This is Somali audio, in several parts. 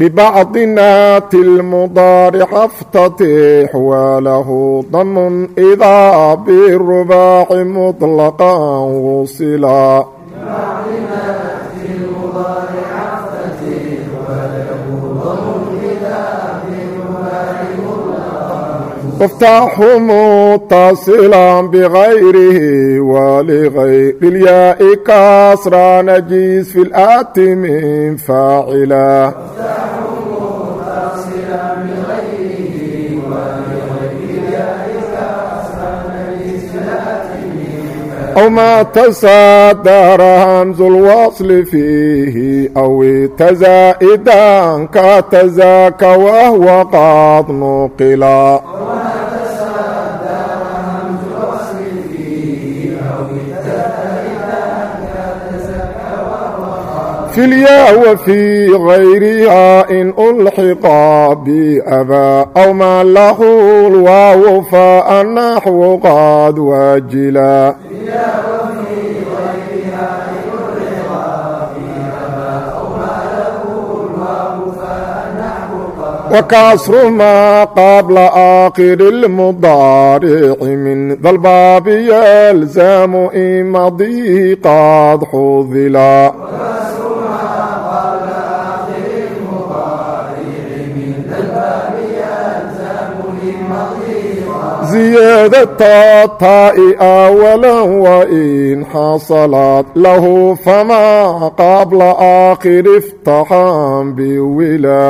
ببعض نات المضارع افتتح وله ضم إذا بالرباع مطلقا وصلا وافتح متصلا بغيره ولغير الياء كسرى نجيس في الآت من فاعلا أو ما تصدر همز الوصل فيه أو تزائدا كتزاك وهو قد نقلا في الياء وفي غيرها إن ألحقا بأبا أو ما له الواو فالنحو قد واجلا وكسر ما قبل آخر المضارع من ذا الباب يلزم إن مضيه ziyaadaة taai awalan wain xasalaad lahu famaa qabla aakhir iftaxan biwila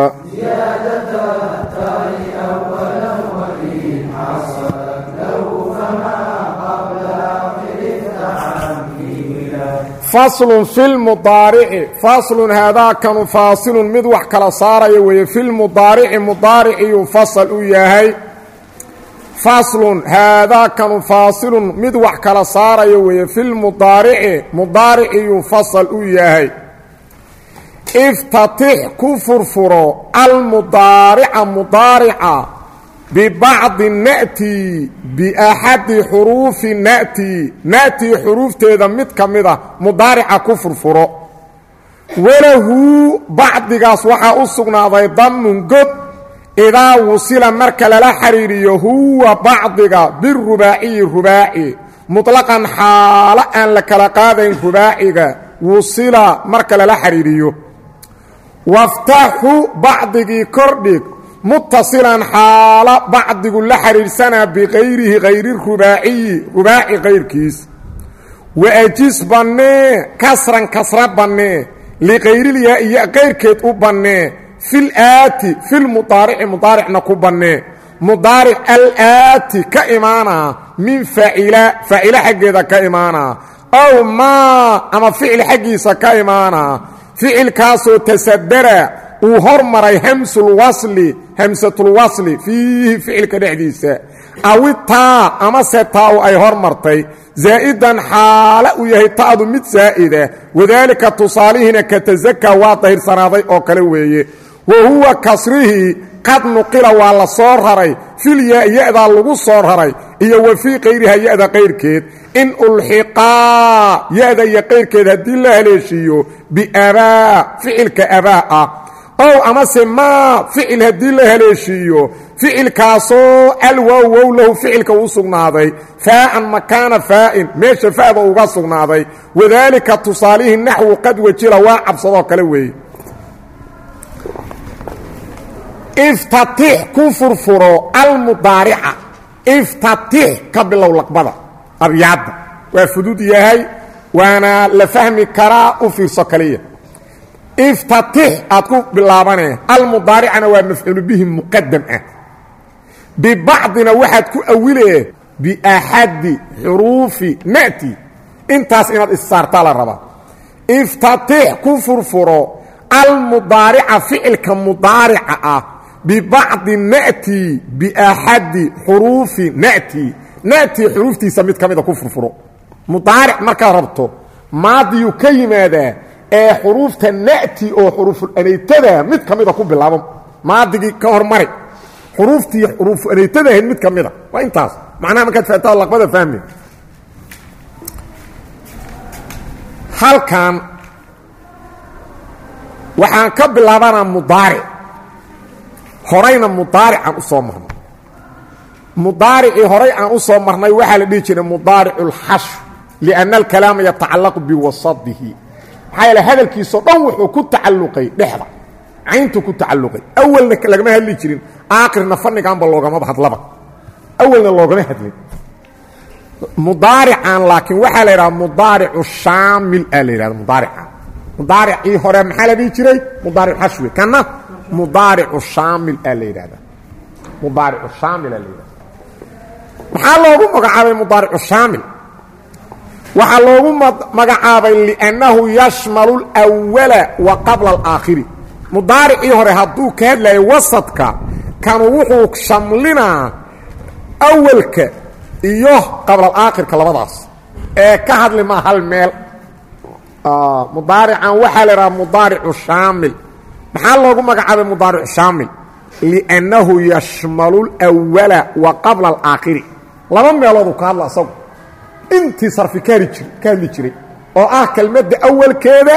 faslun filmudaarici faslun haadaakanu faasilun mid wax kala saaraya weeye filmudaarici mudaariciyuu fasal u yahay faslun haadaa kanu faasilun mid wax kala saarayo weeye filmudaarici mudaariciyuu fasal u yahay iftatix ku furfuro almudaarica mudaarica bibacdi na'ti biaxadi xuruufi na'ti na'tii xuruufteeda mid ka mid a mudaarica ku furfuro walahu bacdigaas waxaa u sugnaaday damun god idaa wusila marka lala xidhiiriyo huwa bacdiga birubaaciyi rubaaci muطlaqan xaalo aan la kala qaadayn rubaaciga wusila marka lala xidhiiriyo waftaxu bacdigii kordhig mutasilan xaalo bacdigu la xidhiidhsanaa bikayrihi hayri rubaaciyi rubaaci kayrkiis waajis bannee kasran kasra bannee liqayriliyaa iyo kayrkeed u bannee fil aati fil mudaarici mudaaricna ku bannee. Mudaaric alaati ka imaanaa. Min faacila faacilo xaggeeda ka imaanaa. Aw maa ama ficil xaggiisa ka imaanaa. Ficilkaasoo tasadara uu hormaray hamsulwasli hamsatulwasli fiihi ficilka dhexdiisa. Awi taa amase taa u ay hormartay. Zaa'idan xaale uu yahay ta'du mid zaa'ida. Wadaalika tusaalihiina ka tasakaa waa dahirsanaaday oo kale weeye wa huwa kasrihii qad nuqila waa la soo raray. Filyaa ya-daa lagu soo raray. Iyo wa fii kayriha ya-da qayrkeed. In ulxiqaa ya-da iyo qayrkeed haddii la haleeshiiyo biabaa ficilka abaa ah. Ow amase maa ficil haddii la haleeshiiyo ficilkaasoo alwow wow lahu ficilka uu sugnaaday. Faa'an makaana faa'in meesha fa'da uga sugnaaday. Wadaalika tusaalihii naxwu qad wajila waa cabsadoo kale weeye iftatix ku furfuro almudaarica iftatix ka bilow laqbada abyaadda waa fudud yahay waana la fahmi karaa u fiirso kaliya iftatix aad ku bilaabanee almudaaricana waa mafcuulu bihi muqadam ah bibacdina waxaad ku awilee biaxadi xuruufi na'ti intaas inaad issaartaa la rabaa iftatix ku furfuro almudaarica ficilka mudaarica ah bibacdi na'ti biaxadi xuruufi na'ti. Na'ti xuruuftiisa mid ka mida ku furfuro. Mudaaric markaad rabto maadiyuu ka yimaadaa ee xuruufta na'ti oo xuruufulanaytada mid ka mida ku bilaabo. Maadigii ka hormari xuruuftii xuruufuanaytada ahayd mid ka mida. Waa intaas. Macnaha markaad fahataa laqbada fahmi. Halkan waxaan ka bilaabanaa mudaaric horayna mudaaricaan u soo marnay. Mudaaricii horay aan u soo marnay waxaa la dhihi jiray mudaaricu اlxashr liأnna alkalaama yatacallaqu biwasadihi maxaa yeele hadalkiisao dhan wuxuu ku tacalluqay dhexda cayntu ku tacalluqay. Awalna lagama hadli jirin aakhirna fannigaanba loogamaba hadlaba. Awalna loogama hadlin. Mudaarican laakiin waxaa la yidhaha mudaaricu shaamil aa la yidhahda mudaarica mudaaricii hore maxaa la dhihi jiray? Mudaaric xashwi kana mudaaricu shaamil aa la yidhahda. Mudaaricu shaamil aa la yidhahda. Loogu magacaabay mudaaricu shaamil waxaa loogu magacaabay liannahu yashmalu اlأwala wa qabla alaakhiri. Mudaaricii hore hadduu ka hadlayo wasadka kanu wuxuu shamlinaa awalka iyo qablaalaakhirka labadaas. Ee ka hadli maa hal meel. Mudaarican waxaa la idhaha mudaaricu shaamil maxaa loogu magacaabay mudaaricu shaamil liannahu yashmalu اlأwala wa qabla alaakhiri laba meelooduu ka hadla isagu intii sarfi ka hali jir ka hadli jiray oo ah kelmadda awalkeeda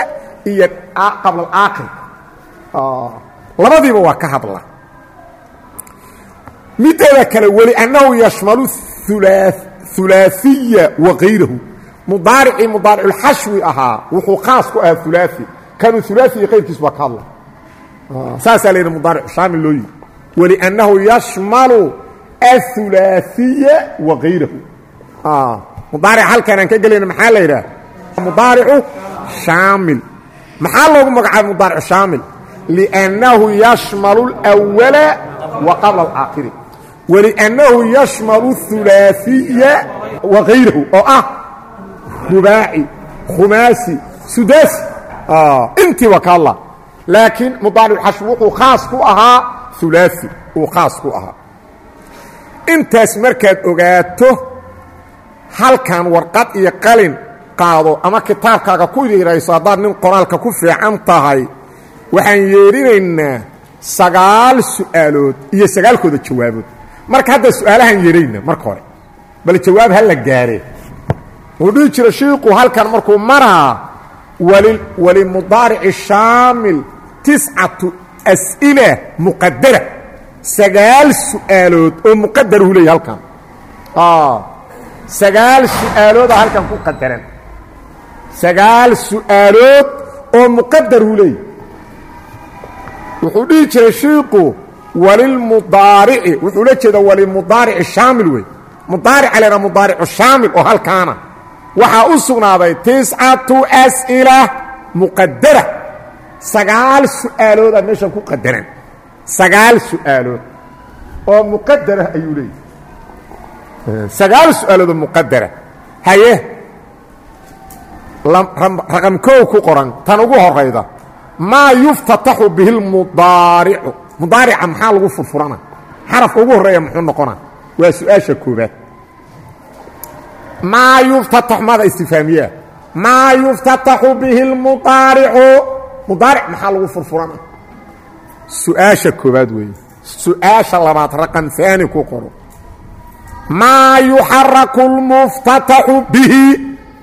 iyo qabla alaakhirka labadiiba waa ka hadla mideeda kale weliannahu yashmalu hulaaثiya wa kayrahu mudaaricii mudaariculxashwi ahaa wuxuu khaas ku ahaa hulaaثi kanuu hulaaثi iyo kayrkiis baa ka hadla saasaa laydhi mudaaric shaamil loo yidhi weliannahu yashmalu athulaaiya wa kayrahu mudaaric halkan aan ka gelayna maxaa la yidhaah mudaaricu shaamil maxaa loogu magacaabay mudaaric shaamil liannahu yashmalu alwala wa qabla alaakhiri waliannahu yashmalu athulaaiya wa kayrahu oo ah rubaaci khumaasi sudaasi intiiba ka alla laakiin mudaaricuxashwi wuxuu khaas ku ahaa hulaaثi uu khaas ku ahaa. Intaas markaad ogaato halkan warqad iyo qalin qaado ama kitaabkaaga ku yirayso haddaad nin qoraalka ku fiican tahay waxaan yeedhinaynaa sagaal su'aalood iyo sagaalkooda jawaabood. Marka hadda su'aalahaan yeedhayna marka hore bal jawaab ha la gaare. Wuxuu dhihi jira shiiku halkan markuu maraa walimudaarici shaamil tiscatu as'ila muqadara sagaal su'aalood oo muqadaruhu leeyahy halkan. Sagaal su'aalooda halkan ku qadaran sagaal su'aalood oo muqadaruu leeyahy wuxuu dhihi jiray shiiku walilmudaarici wuxuu la jeeda walimudaarici shaamil wey. Mudaarica leena mudaaricu shaamil oo halkaana waxaa u sugnaaday tiscatu as'ila muqadara sagaal su'aalooda meeshan ku qadaran sagaal su'aalood. Oo muqadara ayuu leeyahy sagaal su'aaloodoo muqadara haye. Raqam koow ku qoran. Tan ugu horayda maa yuftataxu bihi lmudaaricu mudaarica maxaa lagu furfurana? Xarafka ugu horreeya muxuu noqona waa su'aasha koobaad maa yuftataxu maada istifaamiyaa maa yuftataxu bihi lmudaaricu. Mudaaric maxaa lagu furfurana? Su'aasha koobaad weeye su'aasha labaad raqam aani ku qoro. Maa yuxaraku اlmuftataxu bihi.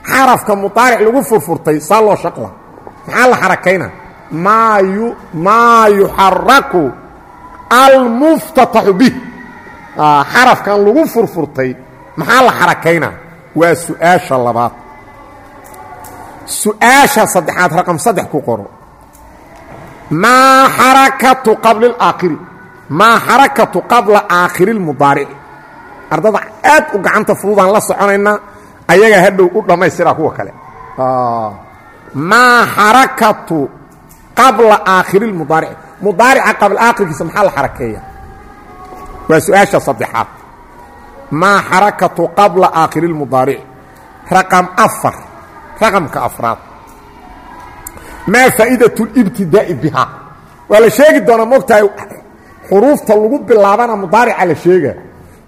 Xarafka mudaaric lagu furfurtay saa loo shaqla. Maxaa la xarakayna? Maa yuxaraku almuftataxu bih xarafkan lagu furfurtay maxaa la xarakayna waa su'aasha labaad. Su'aasha saddexaad raqam saddex ku qoro. Maa xarakatu qabla alaakhiri maa xarakatu qabla aakhiri lmudaarici ardada aad u gacanta fududaan la soconaynaa ayagaa hadhow u dhammaystiraa kuwa kale. Ah. Maa xarakatu qabla aakhiri lmudaarici mudaarica qabla aakhirkiisa maxaa la xarakeeya waa su'aasha saddexaad maa xarakatu qabla aakhiri اlmudaarici raqam afar. Raqamka afraad. Maa faa'iidatu libtidaa'i bihaa. Waa la sheegi doonaa mogtahay xuruufta lagu bilaabana mudaarica la sheega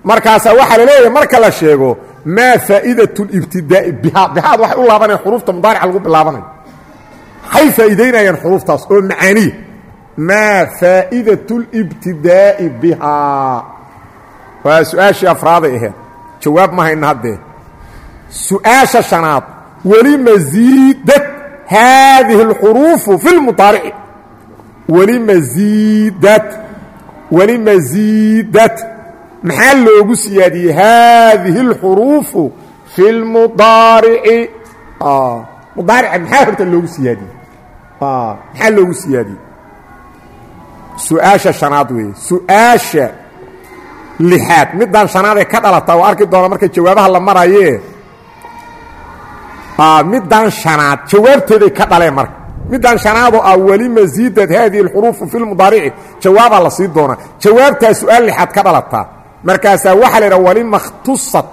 markaasaa waxaa la leeyahay marka la sheego maa faa'iidatu libtidaa'i bihaa. Bihaad waxay u laabanaya xuruufta mudaarica lagu bilaabanayo. Maxay faa'iidaynayaan xuruuftaas oo macaaniya. Maa faa'iidatu libtidaa'i bihaa waa su-aashii afraaday ahayd jawaab ma hayna haddee su-aasha shanaad weli masiidad haadihi اlxuruufu fi lmudaarici weli masiidad weli masiidad maxaa loogu siyaadiyey haadihi اlxuruufu fi اlmudaarici mudaarica maxaa horta loogu siyaadiyey maxaa loogu siyaadiyey su-aasha shanaad weeye su-aasha lixaad middan shanaadee ka dhalataa waa arki doona marka jawaabaha la marayee. Middan shanaad jawaabteeday ka dhaleen marka. Middan shanaadoo ah weli masiidad haadihi alxuruufu fi lmudaarici jawaabaa la sii doonaa. Jawaabtaa su'aal lixaad ka dhalataa markaasaa waxaa la yidhaha walima khtusad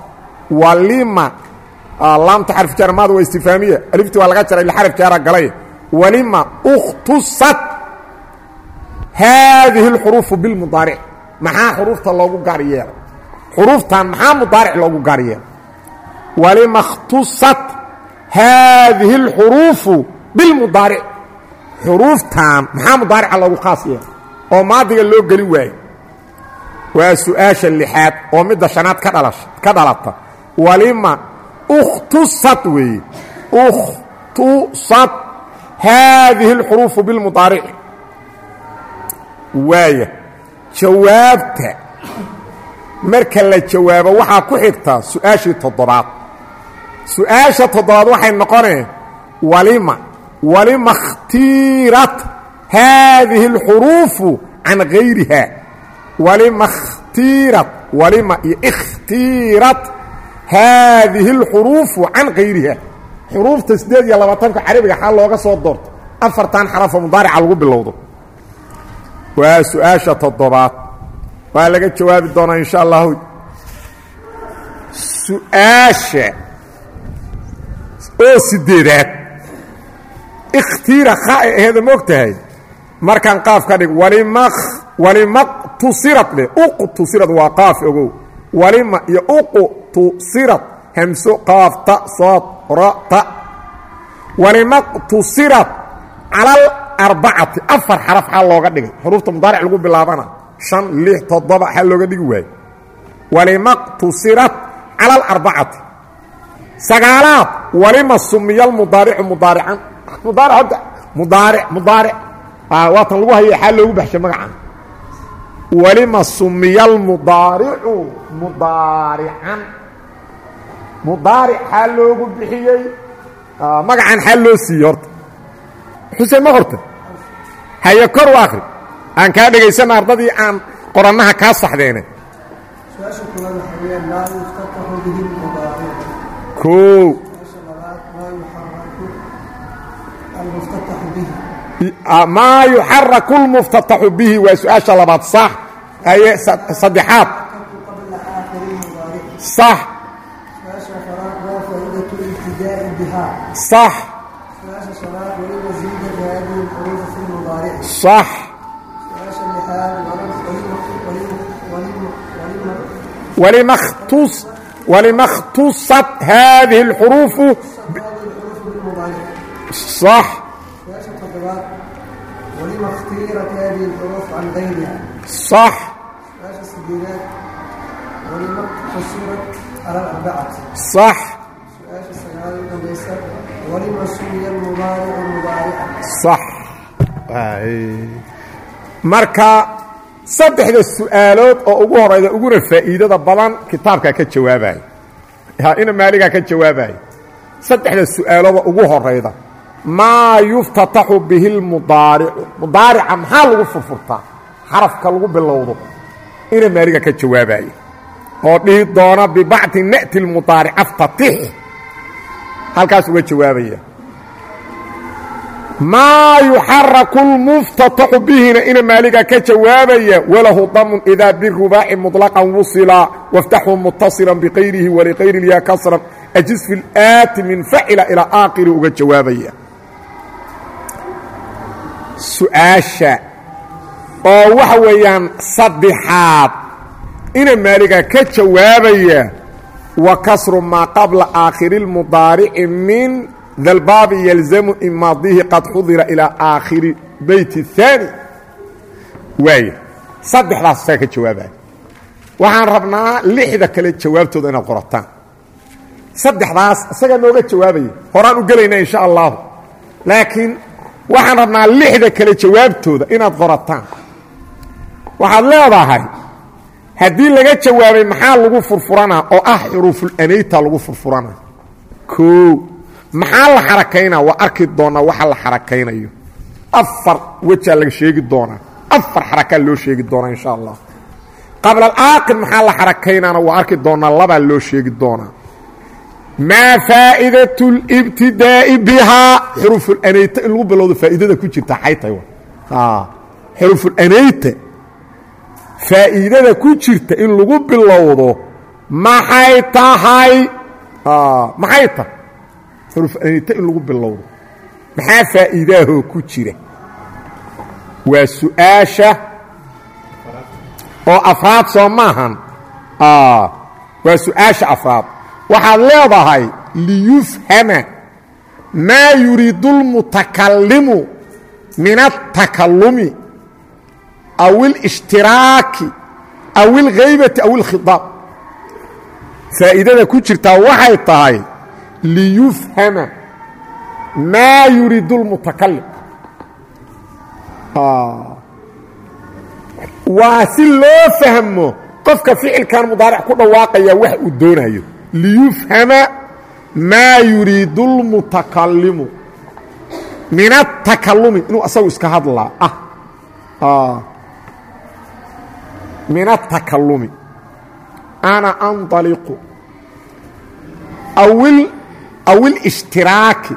walima laamta xarf jaarmaada waa istifaamiya. Alifti waa laga jaray lixaraf jaara galay. Walima ukhtusad haadihi alxuruufu bilmudaaric maxaa xuruufta loogu gaar yeelay xuruuftan maxaa mudaaric loogu gaar yeelay walima اkhtusat haadihi اlxuruufu bilmudaaric xuruuftan maxaa mudaarica loogu khaas yeelay oo maadiga loo geli waaye waa su-aasha lixaad oo midda shanaad ka dhalasha ka dhalata walima اkhtusat weeye اkhtusat haadihi اlxuruufu bilmudaarici waaya jawaabta. Marka la jawaabo waxaa ku xigta su'aashii toddobaad. Su'aasha toddobaad waxay noqonee walima walima khtiirat haadihi اlxuruufu can gayriha walima khtiirat walima iyo ikhtiirat haadihi اlxuruufu can gayriha xuruufta siddeed iyo labaatanka carabiga xaa looga soo doorto. Afartan xarafo mudaarica lagu bilowdo waa su'aasha toddobaad. Waa laga jawaabi doonaa insha allahu. Su'aasha oo sideedaad. Ikhtiira khaay aheeda ma og tahay markaan qaaf ka dhig walima walima qtusirad dheh uqtusirad waa qaaf ogow. Walima iyo uqtusirad hamso qaafta sood rata walima qtusirad calal arbacati afar xaraf xaa looga dhigay. Xuruufta mudaaric lagu bilaabana shan lix toddoba xaa looga dhigi waaye walima qtusirat cala alarbacati sagaalaad walima sumiya almudaaricu mudaarican. Mudaaric hadda mudaaric mudaaric. Waatan lagu haya xaa loogu baxshay magacan. Walima sumiya almudaaricu mudaarican. Mudaaric xaa loogu bixiyey. Magacan xaa loo siiyey horta xuseen ma qorta. Haye kor u akri aan kaa dhegaysana ardadii aan qorannaha kaa saxdeene. Koow. Maa yuxaraku اlmuftataxu bihi waa su'aasha labaad sax. Haye saddexaad. Sax. Sax صح ولما اختص ولما اختصت هذه الحروف ب... صح ولما اختيرت هذه الحروف عن غيرها صح ولما قصرت على الأربعة صح ولما سمي المضارع مضارعا صح marka saddexda su'aalood oo ugu horayda uguna faa'iidada badan kitaabkaa ka jawaabaya ina maaligaa ka jawaabaya saddexda su'aalooda ugu horayda. Maa yuftataxu bihi lmudaaricu mudaarica maxaa lagu furfurtaa xarafka lagu bilowdo. Ina maaliga ka jawaabaya oo dhihi doona bibacdi na'ti lmudaaric aftatix halkaas uga jawaabaya maa yuxaraku lmuftataxu bihina ina maaliga ka jawaabaya walahu damun idaa birubaaci muطlaqan wusila waftaxu mutasila bikayrihi walikayri lya kasran ajis fi laati min facila ilaa aakiri uga jawaabaya. Su'aasha oo waxa weeyaan saddexaad ina maaliga ka jawaabaya wa kasru maa qabla aakhiri اlmudaarici min dalbaabi yalzamu in maadihi qad xudira ilaa aakhiri beyt الثaani waaya saddexdaas isaga ka jawaabaya waxaan rabnaa lixda kale jawaabtooda inaad qorataan saddexdaas isagaa nooga jawaabaya horaan u gelaynaa insha allahu laakiin waxaan rabnaa lixda kale jawaabtooda inaad qorataan waxaad leedahay haddii laga jawaabay maxaa lagu furfuranaa oo ah xuruufulanayta lagu furfuranaa koo maxaa la xarakaynaa waa arki doonaa waxa la xarakaynayo. Afar wejaa laga sheegi doonaa. Afar xarakaa loo sheegi doonaa insha allah. Qabla alaaqil maxaa la xarakaynaana? Waa arki doonaa labaa loo sheegi doonaa. Maa faa'idat اlibtidaa'i bihaa? Xuruufulanayta in lagu bilowdo faa'iidada ku jirta xay tahay xuruufulanayta faa'iidada ku jirta in lagu bilowdo maxay tahay? Maxay tahay xuruufulanayta in lagu bilowdo maxaa faa'iidaahoo ku jira waa su-aasha oo afraad soo maahan waa su-aasha afraad waxaad leedahay liyufhama maa yuriidu اlmutakalimu min الtakalumi aw اlاshtiraaki aw اlghaybati aw اlkhiطaab faa'iidada ku jirtaa waxay tahay liyufhama maa yuriidu اlmutakalim waa si loo fahmo qofka ficilkan mudaaric ku dhawaaqaya wax uu doonayo. Liyufhama maa yuriidu اlmutakalimu min atakalumi inuu asagu iska hadlaa. Ah. Min atakalumi ana andaliqu aw اlاshtiraaki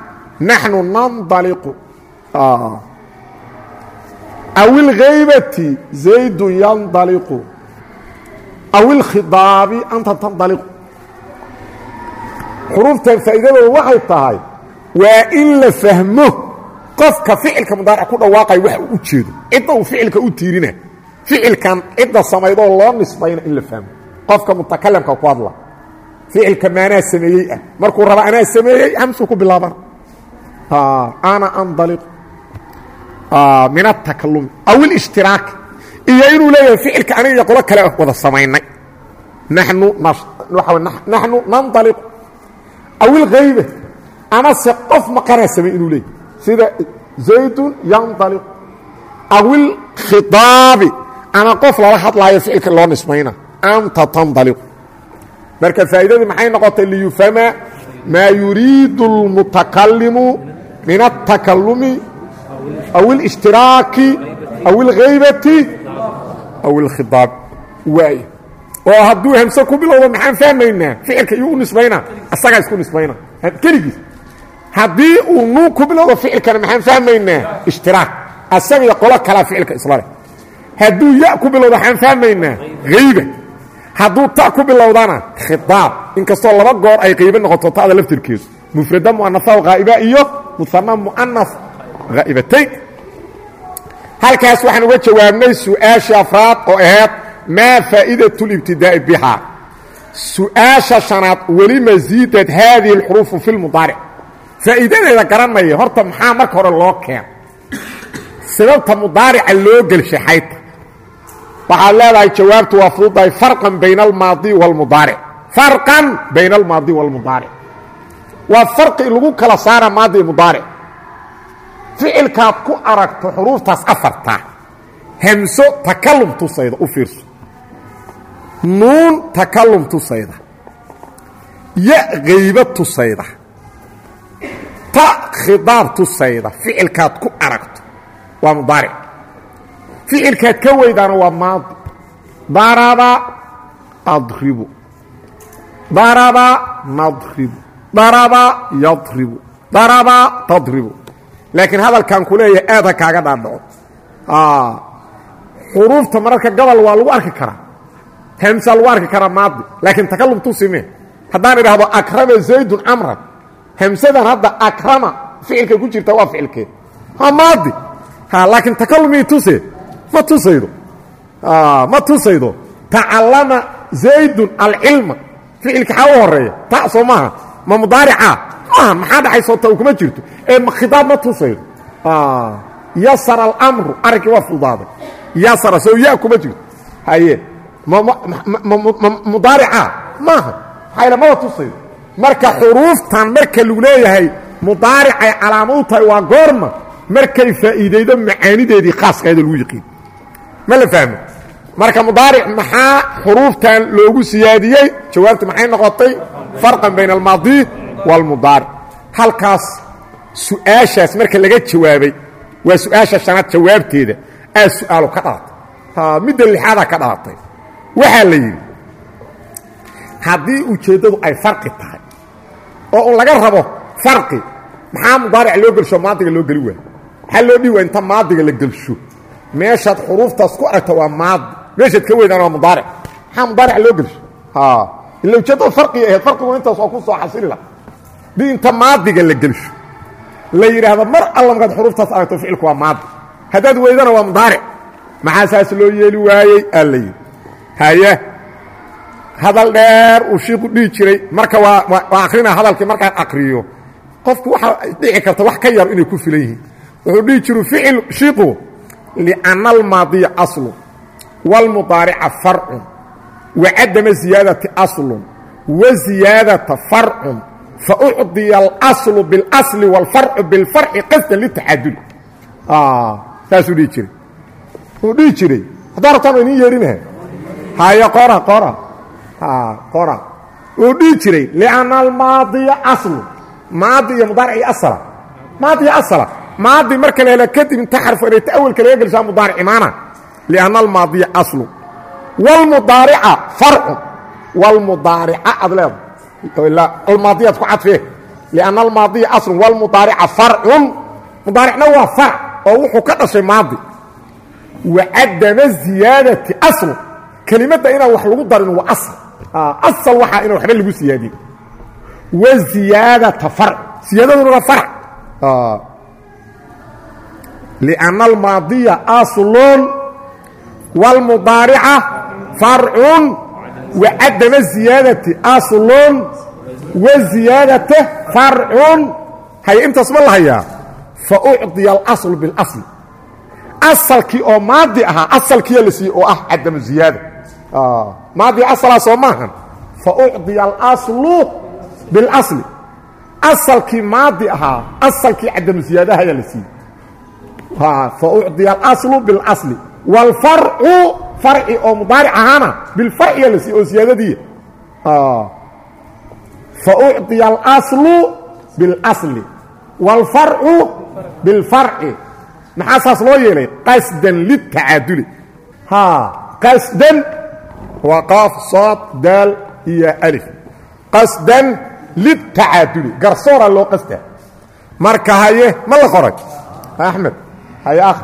naxnu nandaliqu aw اlghaybati zaydu yandaliqu aw اlkhidaabi anta tandaliqu xuruuftan faa'iidadooda waxay tahay waa in la fahmo qofka ficilka mudaaric ku dhawaaqaya wax uu u jeedo cidda uu ficilka u tiirina ficilkan cidda samaydoo loo nisbayna in la fahmo qofka mutakalimka ku hadla ficilka maanaa sameeyey ah. Markuu raba anaa sameeyey hamsuu ku bilaabana ana andaliq. Min atakalumi aw اlاshtiraaki iyo inuu leeyahay ficilka aniga qolo kale wada samaynay. Nanu naxnu nandaliq. Aw ilghayba amase qof maqanaa samey inuu leeyahy sida zaydun yandaliq. Aw ilkhidaabi ama qof lala hadlaayo ficilka loo nismayna. Anta tandaliq marka faa'iidadii maxay noqotay liyufhama maa yuriidu اlmutakalimu min الtakalumi aw اlاshtiraaki aw اlghaybati aw اlkhidaab waay oo hadduu hamse ku bilowdo maxaan fahmaynaa ficilka iyuu u nisbaynaa asagaa isku nisbayna keligiis haddii uu nuun ku bilowdo ficilkana maxaan fahmaynaa ishtiraak asaga iyo qolo kalaa ficilka isla leh hadduu ya ku bilowdo maxaan fahmaynaa hayba hadduu ta ku bilowdana khiaab inkastoo laba goor ay qaybo noqoto tada laftirkeedu mufrada muanafa haa'iba iyo muana muana haa'ibatayn halkaas waxaan uga jawaabnay su'aashii afraad oo aheed maa faa'iidatu libtidaa'i bihaa? Su'aasha shanaad welima ziidad haadihi اlxuruufu fi lmudaaric faa'iidadeeda garanaya horta maxaa marka hore loo keeno sababta mudaarica loo gelshay xayta waxaad leedahay jawaabtu waa fududahay farqan bayna almaadi wاlmudaaric farqan bayna almaadi wاlmudaaric waa farqi lagu kala saara maadi mudaaric ficilkaad ku aragto xuruuftaas afarta. Hamso takalum tusayda u fiirso. Nuun takalum tusayda. Ya hayba tusayda. Ta khidaab tusayda. Ficilkaad ku aragto. Waa mudaaric ficilkaad ka weydaana waa maadi daraba adribu. Daraba nadribu daraba yadribu. Daraba tadribu. Laakiin hadalkan ku leeyahay aad ha kaaga dhaadhaco xuruufta mararka gobol waa lagu arki karaa. Hamsa lagu arki karaa maadi laakiin takalum tusime haddaan idhaahdo akrama zaydun camran hamsadan hadda akrama ficilka ku jirta waa ficilkeed. Waa maadi laakiin takalumii tuse ma tusaydo? Ma tusaydo? Tacallama zaydun alcilma ficilka xaa u horreeya ta soo maaha. Ma mudaaricaa maaha maxaa dhaxaysoo ta kuma jirto. Ee khidaab ma tusaydo? Yasara alamru arrinkii waa fudaaday yasara soo ya kuma jirto. Haye mudaaricaa maaha. Maxayla maba tusaydo. Marka xuruuftan marka lagu leeyahay mudaaricay calaamo u tahay waa goorma. Markay faa'iidaydo macaanideedii khaaskaeda lagu yiqiin ma la fahmo? Marka mudaaric maxaa xuruuftan loogu siyaadiyey? Jawaabta maxay noqotay? Farqan bayna almaadi waalmudaaric halkaas su'aashaas marka laga jawaabay waa su'aasha shanaad jawaabteeda aa su'aalo ka dhalatay midda lixaadaa ka dhalatay waxaa la yidhi haddii ujeeddadu ay farqi tahay oo un laga rabo farqi maxaa mudaaric loo gelsho maadiga loo geli waay maxaa loo dhihi waa inta maadiga la gelsho meeshaad xuruuftaas ku aragto waa maadi meeshaad ka weydaan waa mudaaric. Maxaa mudaaric loo gelsho ila ujeeddada farqiga ahayd farqigu intaas waa ku soo xasili laha dii inta maadiga la gelsho la yidhaahdo mar alla markaad xuruuftaas aragto ficilku waa maadi haddaad weydana waa mudaaric. Maxaa saas loo yeeli waayey? Aa la yidhi. Haye. Hadal dheer uu shiiku dhihi jiray. Marka waa waa akrinaa hadalkii markaan akriyo qofku waxaa dhici karta wax ka yar inay ku filan yihiin. Wuxuu dhihi jiru ficil shiiku lianna almaadiya aslun wاlmudaarica farcun wacadama ziyaadati aslun wa ziyaadata farcun faucdiya alaslu biاlasli wاlfarcu biاlfarci qasdan litaxadul saasuu dhihi jiray wuu dhihi jiray haddaa rabtaan wa inin yeerinaha haye qora qora qora wuu dhihi jiray lianna almaadiya aslun maadi iyo mudaaric iyo asla maadi iyo asla maadi marka la hela kadib inta xarfo inay ta'walka laga gelshaa mudaaricimaana lianna almaadiya aslu. Wlmudaarica farcun wlmudaarica aad leeda almaadiyaad ku cadfee. Lianna almaadiya aslun wlmudaarica farcun. Mudaaricna waa farc oo wuxuu ka dhashay maadi. Wacadama ziyaadati aslun kelimadda inaan wax lagu darin waa asal asal waxaa inaan waxba lagu siyaadiyo wa ziyaadata farc. Siyaadadununa farc. lianna almaadiya aslun wاlmudaarica farcun wacadama ziyaadati aslun wa ziyaadata farcun hay intaas ma la hayaa faucdiya alasl biاlasl asalkii oo maadi ahaa asalkiiya la siiyey oo ah cadamu ziyaada maadi asalaa soo maahan faucdiya alaslu biاlasli asalkii maadi ahaa asalkii cadamu ziyaadahayaa la siiyey faucdiya alaslu biاlasli wاlfarcu farci oo mudaaric ahaana bilfarciya la siiyey oo ziyaadadiiya faucdiya alaslu biاlasli wاlfarcu biاlfarci maxaa saas loo yeelay qasdan litacaaduli qasdan waa qaaf saad daal iyo alif qasdan litacaaduli garsooraa loo qasda marka haye ma la qoray axmed haye akh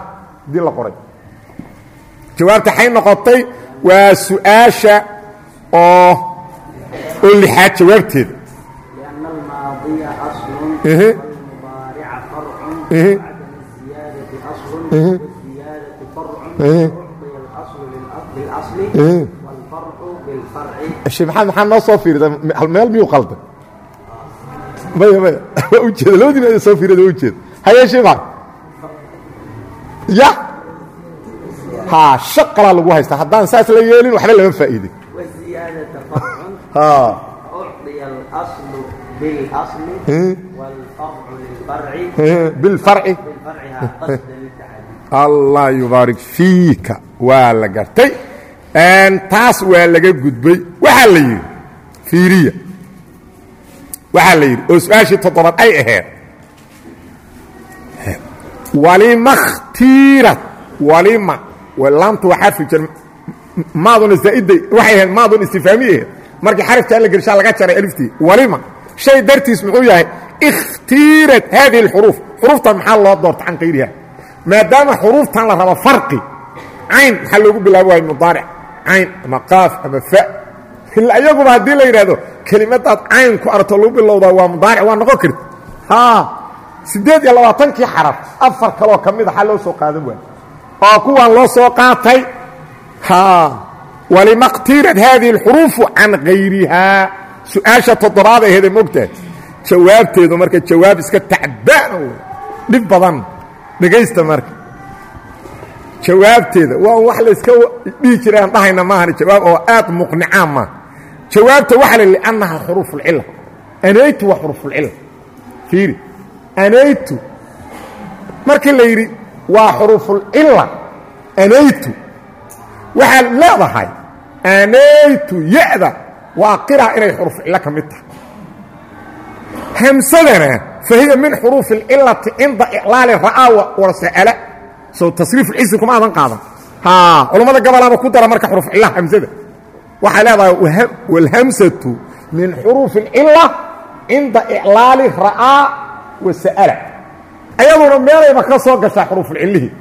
haddii la qoray. Jawaabta xay noqotay waa su'aasha oo oo lixaad jawaabteeda. Maxaad maxaa noo soo fiirida meel miyuu qalday? Maya maya. Waa ujeeda labadiina soo fiirida waa ujeeda haye shiba ya. Ha shaqalaa lagu haystaa. Haddaan saas la yeelin waxba lama faa'iidin. Bilfarci. Allah yubaarik fiika. Waa la gartay. Taas waa laga gudbay. Waxaa la yidhi fiiriya. Waxaa la yidhi oo su'aashii toddobaad ay ahayd walima walima laamtu xarfi jar maaduna zaaiday waxay ahayd maadun istifaami ahayd. Markii xarafkaa la gelshaa laga jaray aliftii walima shay dartiis muxuu yahay ikhtiirat haadihi اlxuruuf xuruuftan maxaa loo doorta can kayriha maadaama xuruuftan la rabo farqi cayn maxaa loogu bilaabo waay mudaaric cayn ama ama fa. Ila iyaguba haddii la yidhaahdo kelimadaad cayn ku aragto lagu bilowdaa waa mudaaric waa noqon karti ha siddeed iyo labaatankii xaraf afar kaloo ka mid a xaa loo soo qaadan waay oo kuwaan loo soo qaatay walima qtiirad haadihi اlxuruufu can gayrihaa su-aasha toddobaad aheede mogtahay jawaabteedu marka jawaab iska tacbaana wey dhib badan dhegaysta marka jawaabteeda waa wax layska dhihi jira aan dhahayna maahan jawaab oo aad muqnicaa maaha jawaabta waxa la liannaha xuruuf اlcila anaytu waa xuruuf اlcila fiiri anaytu. Markii la yidhi waa xuruufulcilla anaytu. Waxaad leedahay anaytu ya-da waa qiraa inay xuruuf cillo ka mid tahay. Hamsadana fahiya min xuruufi alcillati cinda iclaali ra'aa wasa'ala soo tasriifucisi kuma aadan qaadan. Culammada gobolaaba ku dara marka xuruuf cillaha hamsada. Waxay leedahay walhamsatu min xuruufi alcilla cinda iclaali ra'aa wasa'ala ayaduna meelayba ka soo gashaa xuruufulcilihii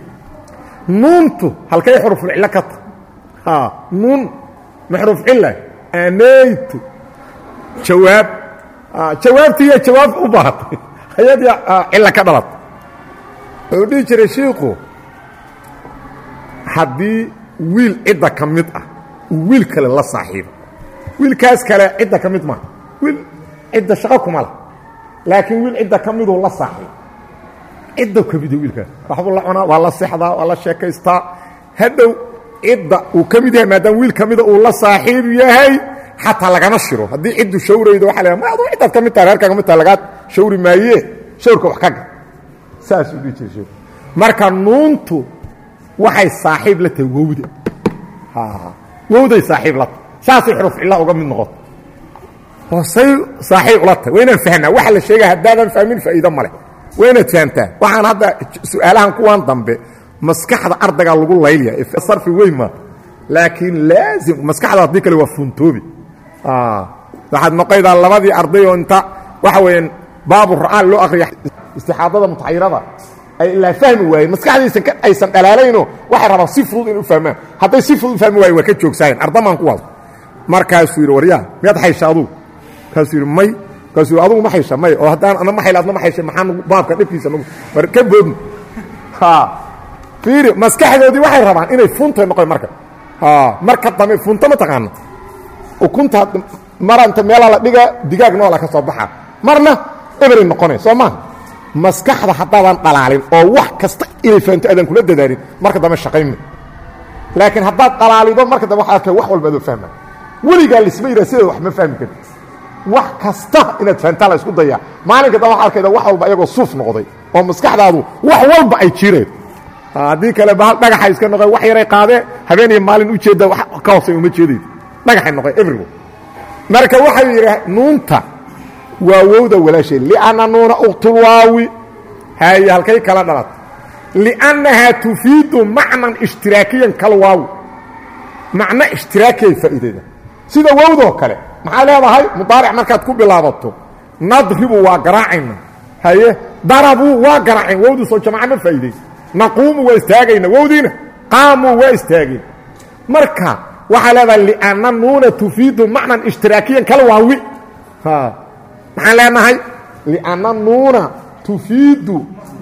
nuuntu halkay xuruufulcillo ka tahay nuun ma xuruufcilla anaytu jawaab. Jawaabtiiyo jawaab u baahatay ayadii cilla ka dhalatay wuxuu dhihi jiray shiiku haddii wiil cidda ka mid ah uu wiil kale la saaxiibo. Wiilkaas kale cidda ka mid maaha wiil cidda shaqo kuma lah laakiin wiil cidda ka miduu la saaxiibo cidda ka mida wiilkaas waxbuu la cunaa waa la sexdaa waa la sheekaystaa. Hadhow cidda uu ka mid yahay maadaama wiil ka mida uu la saaxiib yahay xataa lagama shiro. Haddii ciddu shawraydo waa la ma aduu ciddaad ka mid tahay reerkaa ka mid tahay lagaa shawri maayee shawrka wax ka ga. Saasuu dhihi jiray. Shawr marka nuuntu waxay saaxiib la tahay wowda wowday saaxiib la tahay. Saasay xuruf cilla uga mid noqoto oo say saaxiib ula tahay. Waa inaan fahnaa waxa la sheegaya haddaadan fahmin faa'iido male waa inaad fahamtaa waxaan hadda su'aalahan kuwan dambe maskaxda ardaygaa lagu laylya sarfi weyn ma laakiin laazim maskaxda haddii kale waa funtoobi. Waxaad noqaydaa labadii arday oo inta waxa weeyaan baabu ra'aan loo akriya istixaadada mutaxayirada ay ilaa fahmi waayeen maskaxdiisan aysan dhalaalaynoo waxay rabaan si fudud in u fahmaan. Hadday si fudud u fahmi waayen waa ka joogsaayeen ardamaan ku wada markaasuu yidhi waryaa miyaad haysha adugu yidhi may yidhi adugu ma haysha may oo haddaan ana ma hayla adna ma haysha maxaa baabka dhibkiisa nagu war ka boodni fiiri maskaxdoodii waxay rabaan inay funtay noqon marka. Marka dambe funto ma taqaana ukunta maranta meelaa la dhiga digaag noola ka soo baxa. Marna eberay noqonay soo maa maskaxda haddaadan dhalaalin oo wax kasta inay fahanto aadan kula dadaalin marka dambe shaqayma laakiin haddaad dhalaalido marka dambe waxaad arkay wax walba adoo fahma. Weligaa lisma yidhaha sideeda wax ma fahmi karti wax kasta inaad fahantaa la isku dayaa maalinka dambe waxaa arkayda wax walba ayagoo suuf noqday oo maskaxdaadu wax walba ay jireen. Haddii kale bahal dhagaxa iska noqe wax yaray qaadee habeen iyo maalin u jeedda wax ka hoosay uma jeedaydo dhagaxay noqe everyone marka waxay yidhi nuunta waa wowda walaasheed lianna nuuna uktulwaawi haye halkay kala dhalat liannahaa tufiidu macnan ishtiraakiyan kalwaawi macno ishtiraakiay faa'iidayda sida wowdoo kale maxaa leedahay? Mudaaric markaad ku bilaabato nadribu waa garaacayna haye darabuu waa garaaceen wowdu soo jamaca ma faa'iiday naquumu waa istaagayna wowdiina. Qaamuu waa istaageen marka waxaa leedahay lianna nuuna tufiidu macnan ishtiraakiyan kalwaawi maxaan leenahay lianna nuuna tufiidu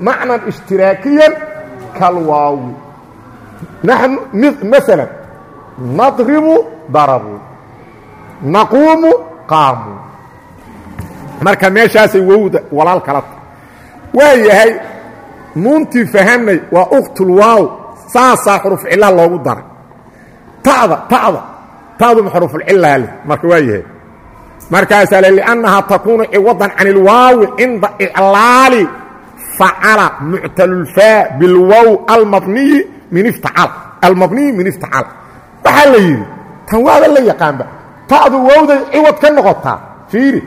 macnan ishtiraakiyan kalwaawi naxnu maala nadribu darabuu naquumu qaamuu marka meeshaasay wowda walaal kala ta waa yahay nuuntii fahamnay waa uktulwaaw saasaa xurufcilla loogu daray ta'da ta'da ta'duma xurufulcillaa leh marka waa yahay markaasaa le liannahaa takuunu ciwadan can ilwaawi cinda iclaali facala muctalulfaa bilwow almabniyi min iftacal almabniyi min iftacal waxaa la yidhi tan waaba la yaqaanba ta'du wowday ciwad ka noqotaa fiiri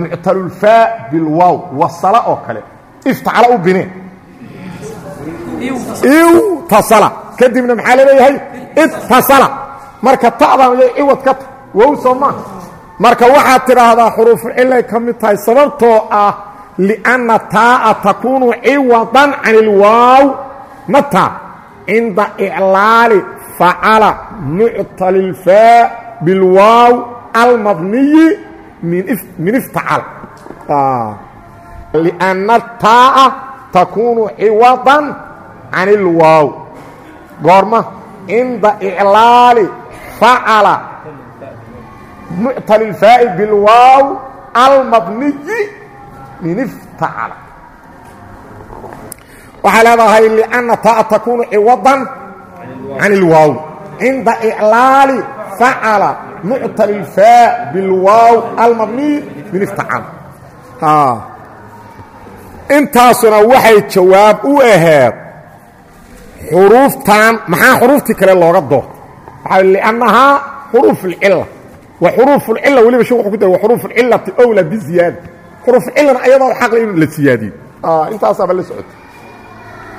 muctalulfaa bilwow wasala oo kale. Iftacala u bineen iwtasala kadibna maxaa la leeyahay ittasala marka ta'dan yay ciwad ka tahay wow soo maaha marka waxaad tidhaahdaa xuruufu cilay ka mid tahay sababtoo ah lianna taa'a takuunu ciwadan can ilwaaw mata cinda iclaali facala muctalilfaa bilwaaw almabniyi min iftacal lianna taa'a takuunu ciwadan can ilwaaw goorma cinda iclaali facala muctal ilfaa'i bilwaaw almabniyi min iftacala waxaa leedahay lianna taa'a takuunu ciwadan can ilwaaw cinda iclaali facala muctal ilfaa bilwaaw almabniy min iftacal intaasuna waxay jawaab u aheed xuruuftan maxaa xuruuftii kale looga doortay waxaa liannahaa xuruuf alcilla wa xuruuf ulcilla weliba shek wuxuu ku daray wa xuruuf ulcillati owla biziyaada xuruuf cillana ayadaa xaqle in la siyaadiyo intaasaaba la socotay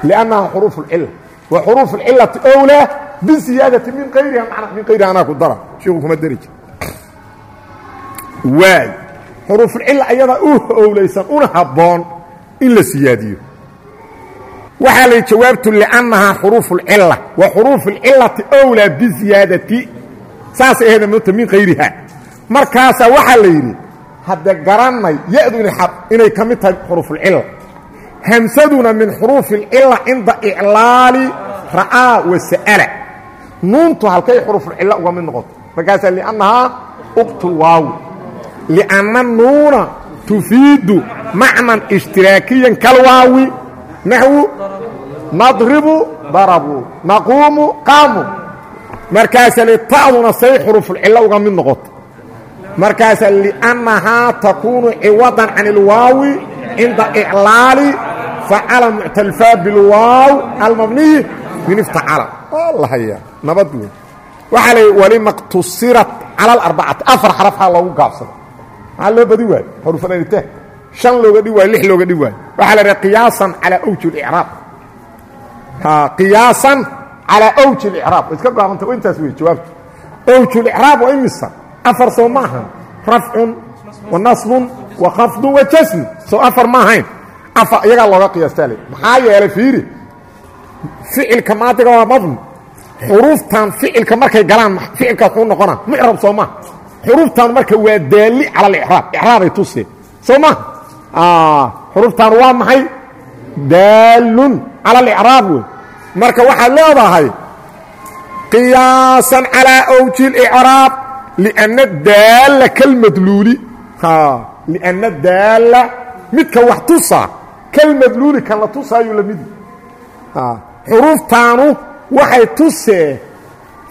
liannahaa xuruuf ulcilla wa xuruuf alcillati owla bisiyaadati min ayriha man min ayriha anaa ku dara. Shiku kuma deri jir. Waay. Xuruufulcilla ayadaa u owlaysan una habboon in la siyaadiyo. Waxaa la jawaabtu liannahaa xuruufulcilla wa xuruufulcillati owlaa bisiyaadati saasay ahayd mta min kayriha markaasaa waxaa la yidhi hadde garanay ya-du inay ka mid tahay xuruufulcilla hamsaduna min xuruufilcilla cinda iclaali ra'aa wa sa'ala nuuntu halkay xuruufulcila uga mid noqoto. Markaasaa liannahaa uqtulwaawi lianna nuuna tufiidu macnan ishtiraakiyan kalwaawi naxwu nadribu darabu. Naquumu qaamu. Markaasaa li ta'duna say xuruufulcillo uga mid noqoto. Markaasaa liannahaa takuunu ciwadan can ilwaawi cinda iclaali facala muctalfaa bilwaaw almabniyi min iftacala la hayaa nabad wey waxaa la walima qtusirat cala alarbacati afar xarafhaa loogu gaabsado. Maxaa loo badi waayo xuruufananita shan looga dhi waayo lix looga dhi waayo waxaa la dhaha qiyaasan calaa awji اlicraab qiyaasan calaa awji اlicraab iska goabanta intaas wey jawaabtu. Awju licraab waa imisa afar soo ma rafcun wa wa khafdun wa jasmi soo afar ma ahayn. Iyagaa looga qiyaastaa le maxaa yeelay fiiri ficilka maadiga waa mabni xuruuftan ficilka markay galaan ficilka wuxuu noqonaa mucrab soo maa xuruuftan marka waa daali cala alicraab icraabay tuseen soo ma? Xuruuftan waa maxay? Daalun cala alicraab wey. Marka waxaad leedahay qiyaasan calaa awji اlicraab lianna daalla kalmadluuli. Lianna daalla midka wax tusaa kalmadluuli kan la tusaayuu la midi xuruuftaanu waxay tusee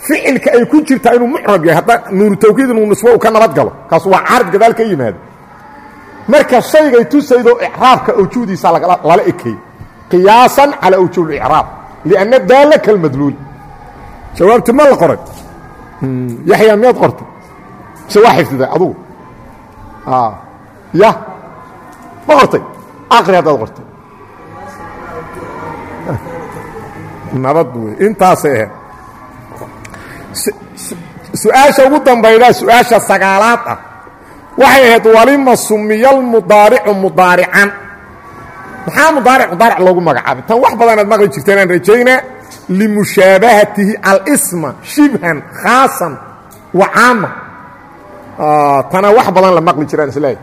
ficilka ay ku jirtaa inuu mucrab yahay. Hadda nuuru tawkiid inuu nisbo u ka nabad galo kaas waa caarad gadaal ka yimaado marka shaygay tusaydoo icraabka awjuudiisa lala ekay. Qiyaasan calaa awjuh اlicraab lianna daalla kalmadluul jawaabti ma la qoray. Yaxya miyaad qortay? Mise waa xifdiday adugu? Ya ma qortay. Aqri haddaad qortay nabad wey intaasay ahayd su'aasha ugu dambaydaa su'aasha sagaalaad ah waxay ahayd walima sumiya lmudaaricu mudaarican. Maxaa mudaaric mudaaric loogu magacaabay? Tan wax badanaad maqli jirteen aan rajaynaa limushaabahatihi alsma shibhan khaasan wa caama. Tana wax badan la maqli jiraan isleeyahy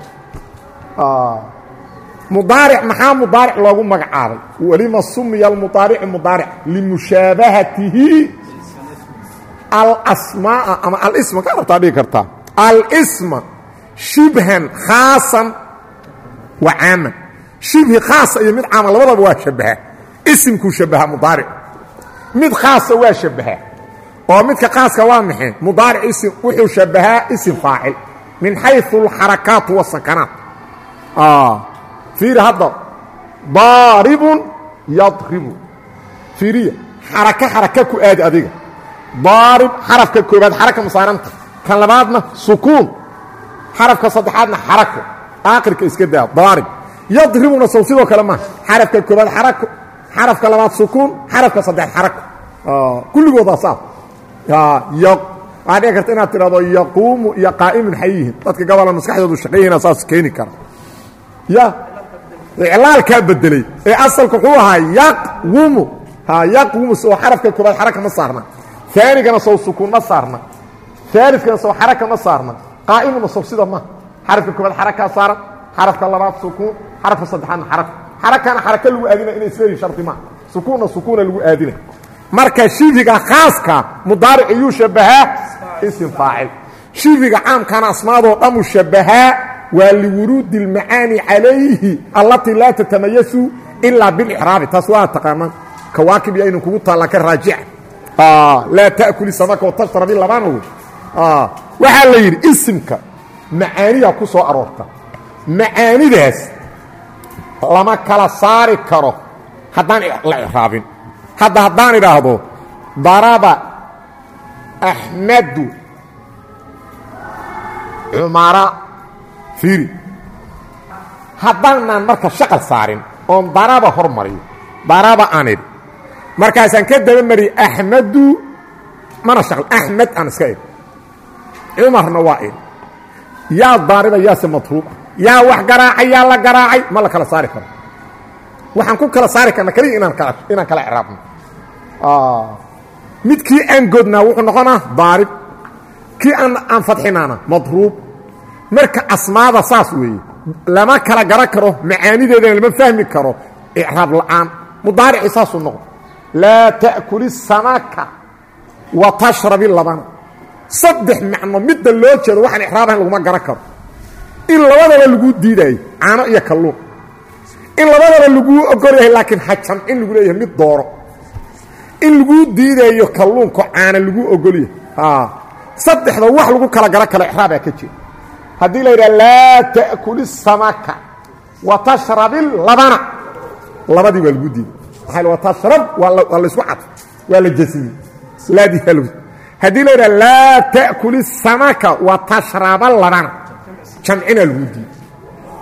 mudaaric maxaa mudaaric loogu magacaabay? Walima sumiya almudaaricu mudaaric limushaabahatihi alasmaaa ama alisma ka rabtaa dhigi kartaa. Alsma shibhan khaasan wa caaman. Shibhi khaasa iyo mid caama labadaba waa shabaha isimkuu shabaha mudaaric. Mid khaasa waa shabahaa oo midka khaaska waa maxay? Mudaaric isim wuxuu shabahaa isim faacil. Min xayu alxarakaat wasakanaat fiiri hadda daaribun yadribu. Fiiriya xaraka xaraka ku aadi adiga. Daarib xarafka koobaad xaraka masaaranta kan labaadna sukuun xarafka saddexaadna xarako. Aakhirka iska daa daarib yadribuna sow sidoo kale maaha xarafka koobaad xarako. Xarafka labaad sukuun xarafka saddex xarako. Kulligoodaa saas waxaa dhici karta inaad tidhahdo yaquumu iyo qaa'imun xay yihiin dadka gabola maskaxdoodu shaqayhina saas keeni kara. Ya iclaalkaa bedelay ee asalka wuxuu ahaa yaqwumu. Yaqwumu soo xarafka koobaad xaraka ma saarna. Aanigana sow sukuun ma saarna. Aalidkana sow xaraka ma saarna. Qaa'imuna sow sida ma. Xarafka koobaad xarakaa saaran xarafka labaad sukuun xarafka saddexaadna xaraka xarakana xaraka lagu aadina inay isleeyihin shardi maa sukuunna sukuuna lagu aadina. Marka shibiga khaaska mudaaric yuu shabahaa isim faacil. Shibiga caamkana asmaadoo dhammu shabahaa waa liwuruudi اlmacaani calayhi allatii laa tatamayasu ilaa bilicraabi. Taas waa taqaanaan. Kawaakib iyo aynan kugu taalla ka raajica laa ta'kuli samaka watashrabi labana wey. Waxaa la yidhi isimka macaaniyaa ku soo aroorta. Macaanidaas lama kala saari karo. Haddaan la icraabin. Hadda haddaan idhaahdo daraba axmadu cumara fiiri. Haddaanaan marka shaqal saarin oon daraba hor mariyo daraba aan idhi markaasaan ka daba mariyey axmadu mana shaqal axmed aan iska idhi cumarna waa idhi yaa daariba yaase matruub ah yaa wax garaacay yaa la garaacay ma la kala saari karo. Waxaan ku kala saari karna keliya inaan kala inaan kala icraabno. Midkii aan godnaa wuxuu noqonaa daarib kii aan aan fadxinaana madruub marka asmaada saas weeye lama kala garan karo macaanideedana lama fahmi karo icraab la'aan mudaaricii saasuu noqon. Laa ta'kuli samaka wa tashrabi labana saddex macno midda loo jeedo waxaan icraabahayn laguma garan karo. In labadaba laguu diidaayo caano iyo kalluun. In labadaba laguu ogol yahay laakiin ha jamcin lagu leeyahay mid dooro. In laguu diidayo kalluunko caana laguu ogol yahay. Saddexda wax lagu kala garan kalo icraabaa ka jira haddii la yidhaha laa ta'kuli samaka wa tashrabi labana. Labadii waa lagu diiday. Maxaa wa tashrab waa laysku cadf waa la jasmiyey laadii waa haddii la yidhaha laa ta'kuli samaka wa tashraba labana. Jamcinaa lagu diiday.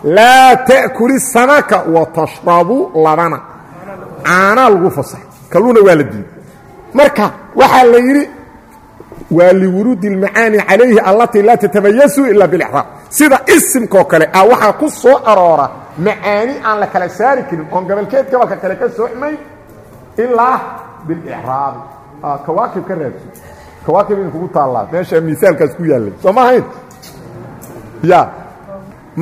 Laa ta'kuli samaka wa tashrabu labana. Caanaa lagu fasaxay. Kalluuna waa la diiday. Marka waxaa la yidhi waa liwuruudi اlmacaani calayhi allatii laa tatamayasu ila biاlcraab sida isimkoo kale ah waxaa ku soo aroora macaani aan la kala saari karin oon gabalkeed gabalka kale ka soocmayn ilaa biاlcraabi kawaakib ka raadso kawaakib in kugu taallaa meesha miaalkaas ku yaallay soo ma ahayn ya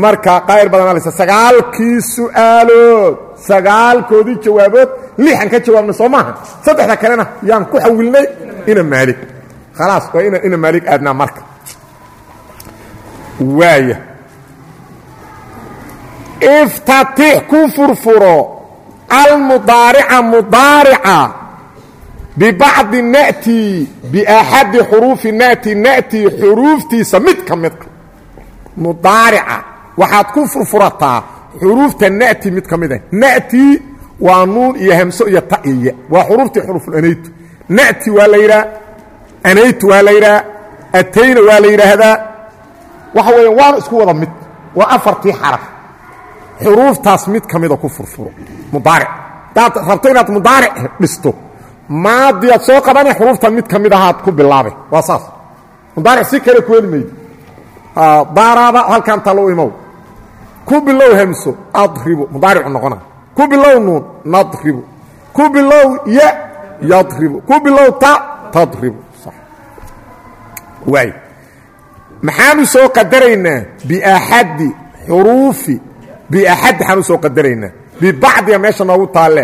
marka qayr badan alisa sagaalkii su'aalood sagaalkoodii jawaabood lixan ka jawaabna soo maaha saddexda kalena yaan ku xawilnay ina maalig khalaas waa ina ina maalig aadnaa marka waaya iftatix ku furfuro almudaarica mudaarica bibacdi na'ti biaxadi xuruufi na'ti na'ti xuruuftiisa mid ka mid mudaarica waxaad ku furfurataa xuruufta na'ti mid ka mid ah na'ti waa nuun iyo hamso iyo ta iyo ya waa xuruuftii xuruuful anaytu na'ti waa la yidhaha anaytu waa la yidhaha atayna waa la yidhaahdaa. Waxa weeya waana isku wada mid. Waa afartii xaraf. Xuruuftaas mid ka mida ku furfuro. Mudaaric. Hadaad rabto inaad mudaaric dhisto. Maadiyaad soo qabane xuruufta mid ka mid ahaad ku bilaabay waa saas. Mudaaric si kale ku heli maydi. Daraba halkan talo imow. Ku bilow hamso adribu mudaaricu noqona ku bilow nuun nadribu ku bilow ya yadribu ku bilow ta tadribu maxaanu soo qadaraynaa? Biaxadi xuruufi. Biaxadi xaanu soo qadaraynaa? Bibacdiga meesha noogu taalle.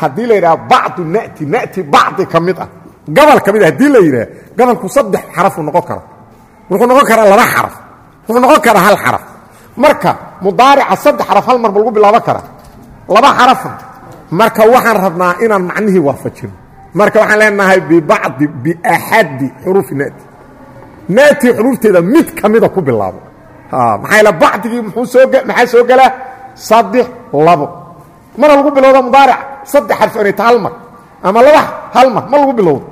Haddii la yidhaha bacdu na'ti na'ti bacdi ka mid ah. Gobol ka mid ah haddii la yidhaha gobolku saddex xarafuu noqon kara wuxuu noqon karaa laba xaraf. Wuxuu noqon karaa hal xaraf. Marka mudaarica saddex xaraf hal mar ma lagu bilaaban karaa. Laba xarafa marka waxaan rabnaa inaan macnihii waafajino. Marka waxaan leenahay bibacdi biaxadi xuruufi na'ti na'ti xuruufteeda mid ka mida ku bilaabo. Maxaa bacdigii muxuu soo gelaa saddex labo. Mana lagu bilowda mudaaric saddex xarf inay ta hal mar. Ama laba hal mar ma lagu bilowdo.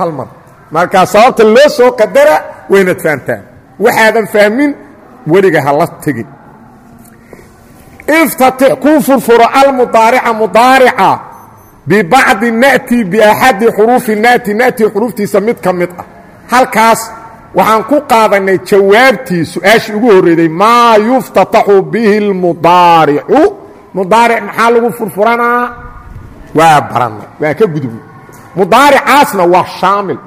Hal mar. Markaa sababta loo soo qadara waynaad fahamtaan waxaadan fahmin weliga ha la tegin iftatix kuu furfuro almudaarica mudaarica bibacdi na'ti biaxadi xuruufi na'ti na'ti xuruuftiisa mid ka mid ah. Halkaas waxaan ku qaadanay jawaabtii su'aashii ugu horreeday maa yuftataxu bihi اlmudaaricu mudaaric maxaa lagu furfuranaa? Waa barannay waa ka gudubnay mudaaricaasna waa shaamil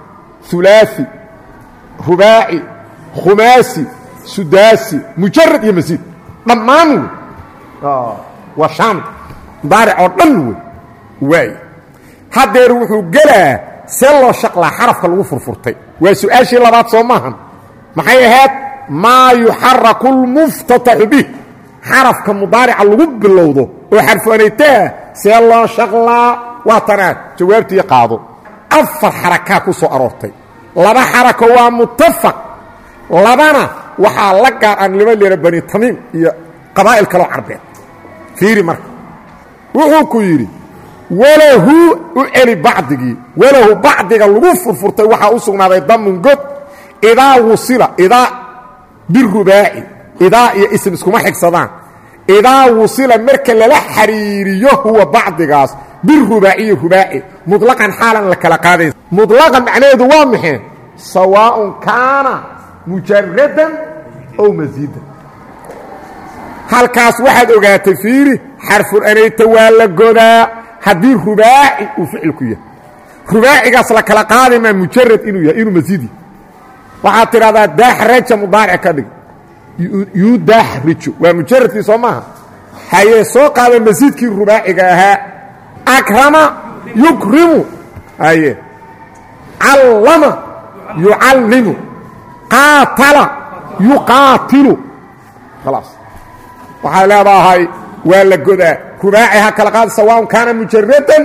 ulaai rubaaci khumaasi sudaasi mujarad iyo masiid. Dhammaan wey. Waa shaam mudaaric oo dhan wey. Waay. Haddeer wuxuu gelaa see loo shaqlaa xarafka lagu furfurtay waa su'aashii labaad soo maahan maxay ahayd? Maa yuxaraku lmuftataxu bih xarafka mudaarica lagu bilowdo oo xarfanaytaa see loo shaqlaa? Waa tanaad. Jawaabtii qaado. Afar xarakaa ku soo aroortay. Laba xarako waa muttafaq. Labana waxaa la gaar aan lima leera bani tamiim iyo qabaa'il kaloo carbeed. Fiiri marka. Wuxuu ku yidhi walahu u celi bacdigii walahu bacdiga lagu furfurtay waxaa u sugnaaday damun god idaa wusila idaa birubaaci idaa iyo ism iskuma xigsadaan idaa wusila marka lala xariiriyo huwa bacdigaas birubaaciyi rubaaci muطlaqan xaalan la kala qaadayn muطlaqan macnaheedu waa maxay sawaaءun kaana mujaradan ow masiidan halkaas waxaad ogaatay fiiri xarful anayta waa la godaa haddii rubaaci uu ficilku yahay. Rubaacigaas la kala qaadaymaa mujarad inuu yahay inuu masiid yahay waxaad tidhahdaa daaxraja mudaaric ka dhig. Yuu daaxrijo waa mujaradkii soo maaha? Hayee soo qaada masiidkii rubaaciga ahaa. Akrama yukrimu. Haye. Callama yucallimu. Qaatala yuqaatilu. Khalaas. Waxaa leedahay waa la godaa. Rubaaci ha kala qaada sawaaun kaana mujaradan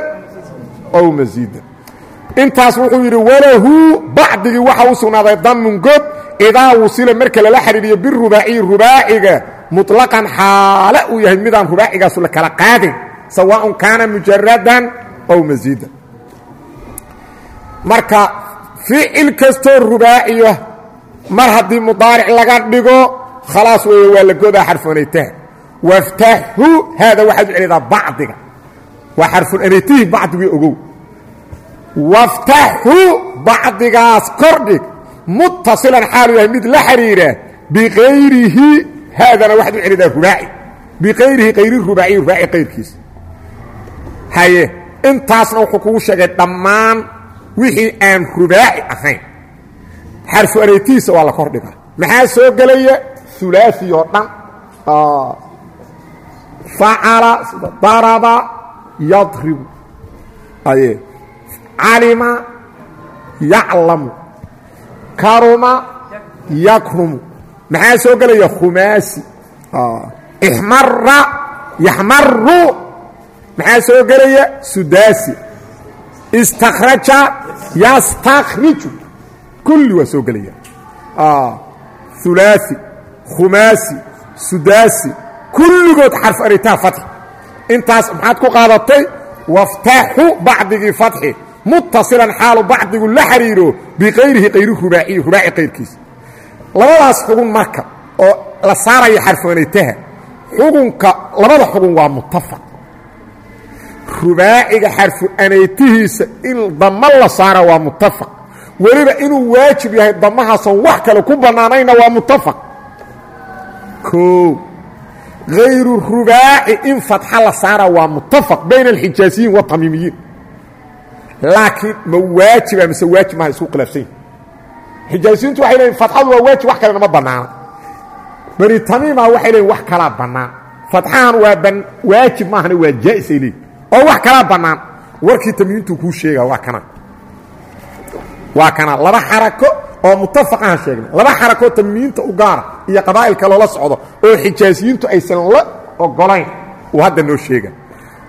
ow masiidan intaas wuxuu yidhi walahu bacdigii waxa u sugnaaday damun god idaa wusila marka lala xidhiiriyo birubaaciyi rubaaciga muطlaqan xaale uu yahay midaan rubaacigaasu la kala qaadin. Sawaaءun kaana mujaradan ow masiidan marka ficil kastoo rubaaciya mar haddii mudaaric laga dhigo khalaas weeye waa la godaa xarfunaytaha waftaxu haada waxaad u celidaa bacdiga. Waa xarfunanaytihii bacdigii ogow. Waftaxu bacdigaas kordhig. Muttasilan xaalu yahay mid la xidhiira biqayrihi haadana waxaad u celidaa rubaaci. Biqayrihi qayri rubaaciy rubaaci qayrkiisa haye intaasna wuxuu kugu sheegay dhammaan wixii aan rubaaci ahayn. Xarfu anaytihiisa waa la kordhigaa. Maxaa soo gelaya? Ulaai oo dhan facala sida daraba yadribu aye calima yaclamu karuma yakrumu maxaa soo gelaya khumaasi ixmara yaxmaru maxaa soo gelaya sudaasi istakraja yastakhriju kulli waa soo gelaya ulaai khumaasi sudaasi kulligood xarf aritaa fatxi intaas maxaad ku qaadatay? Waftaxu bacdigii fatxi. Muttasilan xaalu bacdigu la xidhiiro biqayrihi qayri rubaaciyi rubaaci qayrkiisa labadaas xugun marka oo la saaraya xarfanaytaha xugunka labada xugun waa muttafaq. Rubaaciga xarfu anaytihiisa in dama la saara waa muttafaq. Weliba inuu waajib yahay damahaasan wax kale ku bannaanayna waa muttafaq. O hayru rubaaci in fatxa la saara waa muttafaq bayna alxijaasiyiin waatamiimiyiin laakiin ma waajiba mise waajib maha isku khilaafsan yihiin xijaasiyiintu waxay leeyiin fatxadu waa waajib wax kalena ma bannaana bani tamiima waxay leeyiin wax kalaa bannaan fatxahan waa waajib maahana waa jaa'isay leeyiin oo wax kalaa bannaan warkii tamiimiintuu kuu sheega waa kana waa kana laba xarako oo muttafaqahan sheegnay. Laba xarakoo tamiimiinta u gaara iyo qabaa'ilka loola socdo oo xijaasiyiintu aysan la ogolayn uu hadda noo sheega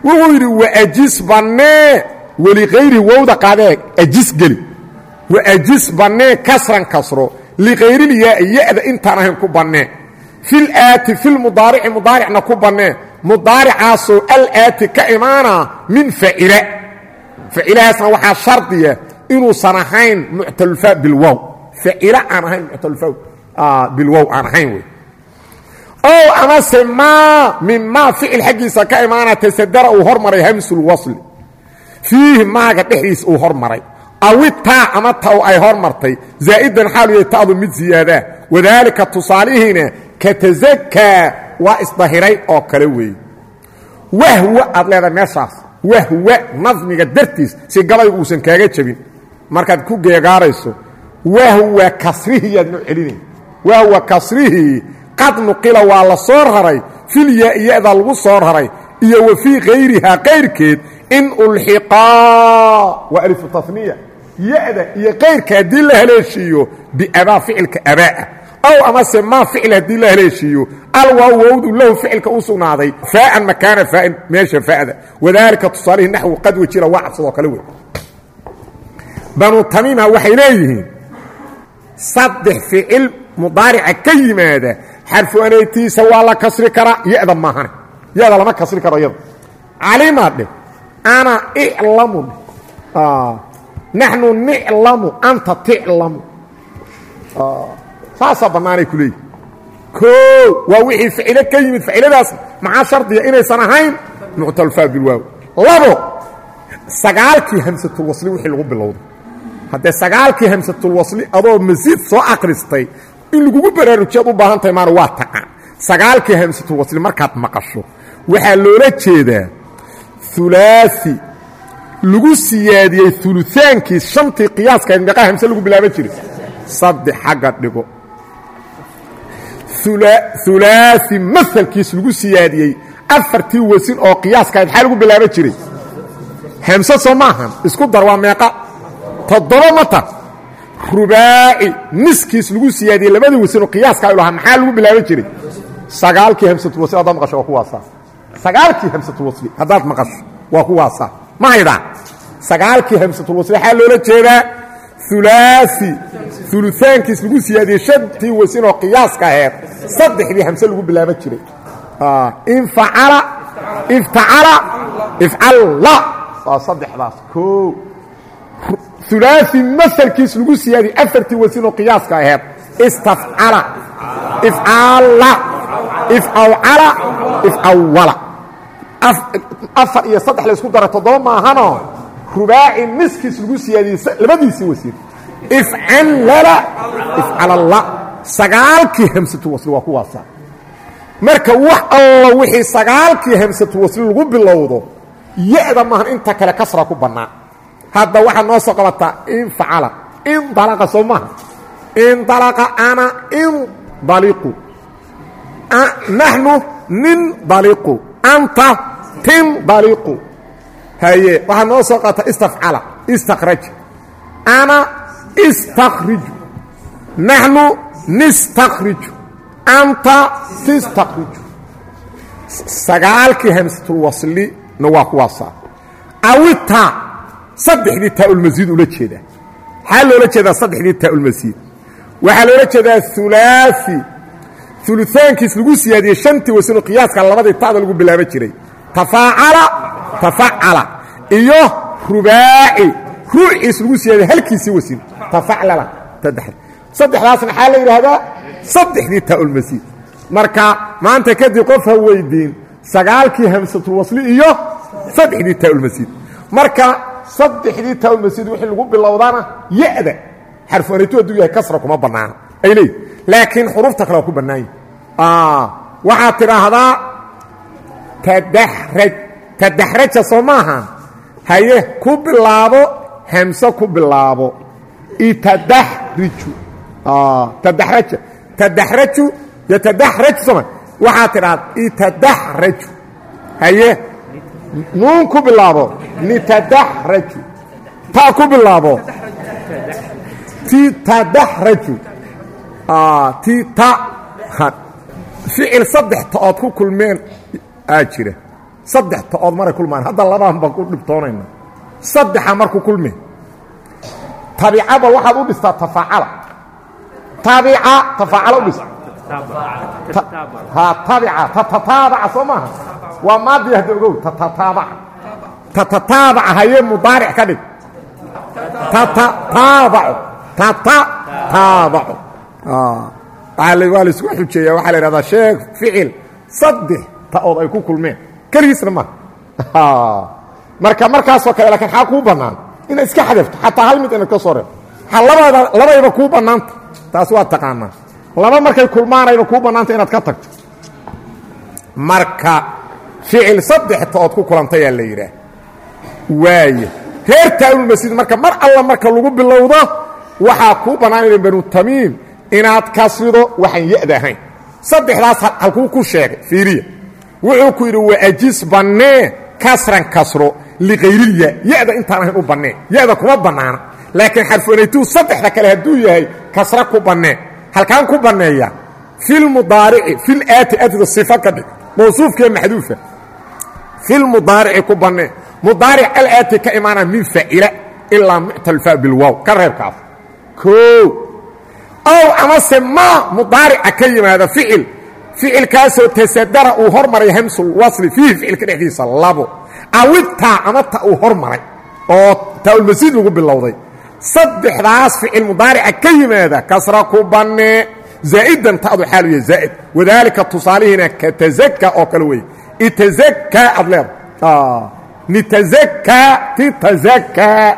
wuxuu yidhi waajis bannee walikayri wowda qaadee ajis geli. Waajis bannee kasran kasro. Likayrilyaa ya-da intaan ahayn ku bannee fil aati filmudaarici mudaaricna ku bannee mudaaricaasoo alaati ka imaana min facila facilahaasna waxaa shardiya inuusan ahayn muctalfa bilwow facila aan ahayn bilwow aan ahayn wey ow amase maa min maa ficil xaggiisa ka imaana tasadara uu hormaray hamsulwasli fiihi maaga dhexdiisa uu hormaray awi taa ama taw ay hormartay zaa'idan xaalu yahay ta'du mid ziyaadaa wadaalika tusaalihiina ka tasakaa waa isdahiray oo kale weeye wahwa aad leedahay meeshaas wahwa nadmiga dartiis si gabaygu uusan kaaga jebin markaad ku geegaarayso wahwa kasrihiyaad noo celinay wahwa kasrihii qad nuqila waa la soo raray filyaa ya-da lagu soo raray iyo wa fii kayrihaa kayrkeed in ulxiqaa waa alifu taniya ya-da iyo kayrka haddii la haleeshiiyo biabaa ficilka abaa'a. Ow amase maa ficil haddii la haleeshiiyo alwaaw wowdu lahu ficilka u sugnaaday faaan makaana faain meesha fa'da. Wadaalika tusaalihii naxwu qad wejira waa cabsadoo kale wey banu saddex ficil mudaarica ka yimaada xarfu anaytiisa waa la kasri karaa ya-da maahane ya-da lama kasri karo iyada calima dheh ana iclamu dheh naxnu niclamu anta ticlamu saasaa bannaanay ku leeyihiin koo waa wixii ficilo ka yimid ficiladaas maxaa shardiga inaysan ahayn muctalfaa bilwaaw labo sagaalkii hamsatulwasli wixii lagu bilowday haddee sagaalkii hamsatulwasli adoo masiid soo akhristay in lagugu baraarujiyaad u baahan tahay maana waa taqaan sagaalkii hamsatulwasli markaad maqasho waxaa loola jeedaa ulaai lagu siyaadiyey uluaankii shantii qiyaaskahayd meeqaa hamse lagu bilaaban jiray saddex xagga dhigo. Ulaai maalkiis lagu siyaadiyey afartii wasin oo qiyaaskahayd xaa lagu bilaaban jiray? Hamse soo maahan isku dar waa meeqa toddoba mata rubaaci niskiis lagu siyaadiyey labadii wasin oo qiyaaska lahaa maxaa lagu bilaaban jiray? Sagaalkii hamsatulwasli haddaad maqasho waa kuwaasaa sagaalkii hamsatulwasli haddaad maqasho waa kuwaasaa ma haydaa sagaalkii hamsatulwasli waxaa loola jeedaa ulaai uluaankiis lagu siyaadiyey shantii wasin oo qiyaaska aheed. Saddexdii hamse lagu bilaaban jiray. Infacala iftacala ifcalla waa saddexdaas. O ulaai masalkiis lagu siyaadiyey afartii wasin oo qiyaaska aheed. Istafcala. Ifcalla ifcawcala. Ifcawala afar iyo saddex la isku dara toddoba maahanoo rubaaci niskiis lagu siyaadiyey labadiisii wasiir ifcallala. Ifcalalla. Sagaalkii hamsatulwasli waa kuwaasa marka wax allo wixii sagaalkii hamsatulwasli lagu bilowdo ya-da maahan inta kale kasra ku bannaan hadda waxaad noo soo qabataa infacala indalaqa soo maaha indalaqa ana indaliqu naxnu nindaliqu anta tindaliqu haye waxaad noo soo qabataa istafcala istakraj ana istakriju naxnu nistakriju anta tistakriju sagaalkii hamsatulwaslina waa kuwaasaa awita saddexdii taaulmasiid ula jeedaa maxaa loola jeedaa saddexdii taaulmasiid waxaa loola jeedaa ulaai uluaankiis lagu siyaadiyey shantii wasinoo qiyaaska labadii ta'da lagu bilaaban jiray. Tafaacala tafacala iyo rubaaci ruuciis lagu siyaadiyey halkiisii wasin tafaclala saddexdaas maxaa la yidhaahdaa saddexdii taaulmasiid marka maanta kadib qof ha weydiin sagaalkii hamsatulwasli iyo saddexdii taaulmasiid marka saddexdii taaulmasiid wixii lagu bilowdana ya-da xarfu anaytu hadduu yahay kasra kuma bannaana ay leeyihiin laakiin xuruufta kale waa ku bannaan yihi waxaad tidhaahdaa tadaxraj tadaxraja soo maaha haye ku bilaabo hamse ku bilaabo. Itadaxriju tadaxraja tadaxraju yatadaxraj sooma waxaad tidhahda itadaxraju haye nuun ku bilaabo nitadaxraju taa ku bilaabo. Titadaxraju. Tita ficil saddex ta'ood ku kulmeen aa jira. Saddex ta'ood maray kulmaan. Hadda labaan baan ku dhibtoonayna saddexa marku kulmeen. Tabicaba waxaad u dhistaa tafaacala. Tabica tafaacala u dhis ha tabica tatataabaca soo maaha waa maadii hadda ogow tatataabaca tatataabaca hayee mudaaric ka dhig tatataabaco tatataabaco waa la isku xujeeya waxaa la ihahdaa sheeg ficil saddex ta'ood ay ku kulmeen keligiisna ma marka markaasoo kale lakiin xaa kuu bannaan inaad iska xadafto xataa hal mid inaad ka soo reebto labada labayba kuu bannaanta taas waa taqaanaa laba markay kulmaanayba kuu bannaanta inaad ka tagto. Marka ficil saddex ta'ood ku kulantayaa la yidhaah. Waaye reer taawilmasjid marka mar alla marka lagu bilowdo waxaa kuu bannaanaya banu tamiim inaad kasrido waxaan ya-da ahayn. Saddexdaas halkuu ku sheegay fiiriya wuxuu ku yidhi waajis bannee kasran kasro liqayrilya ya-da intaan ahayn u bannee ya-da kuma bannaana. Laakiin xarfanaytuu saddexda kale hadduu yahay kasra ku bannee halkaan ku banneeya filmudaarici fil aati aatida sifa ka dhig mawsuufkee maxduufa. Filmudaarici ku bannee mudaaric alaati ka imaana min facila ilaa muctalfa bilwow ka reebkaas koo ow amase maa mudaarica ka yimaada ficil ficilkaasoo tasadara uu hormaray hamsul wasli fiihi ficilka dhexdiisa labo. Awidtaa ama ta uu hormaray oo taaulmasiid lagu bilowday saddexdaas ficil mudaarica ka yimaada kasra ku bannee zaa'idan ta'du xaalu yahay zaa'id. Wadaalika tusaalihiina ka tazaka oo kale weeye itazakaa aad leeda nitazakaa titazakaa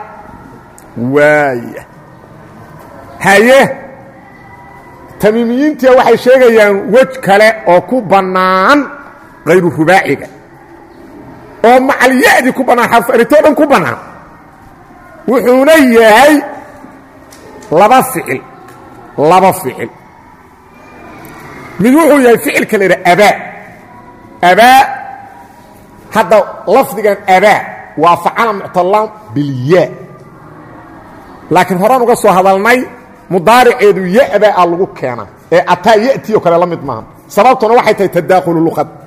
waaya haye. Tamiimiyiintia waxay sheegayaan wej kale oo ku bannaan hayru rubaaciga. Oo macalya'dii ku bannaan xarfarito dhan ku bannaan wuxuuna yahay laba ficil laba ficil. Mid wuxuu yahay ficilka la yidhaha abaa abaa hadda lafdigan abaa waa facala muctalaan bilyaa laakiin horaan uga soo hadalnay mudaariceedu ya-baa a lagu keena ee ataa ya'ti oo kale la mid maaha sababtuna waxay tahay tadaakhulu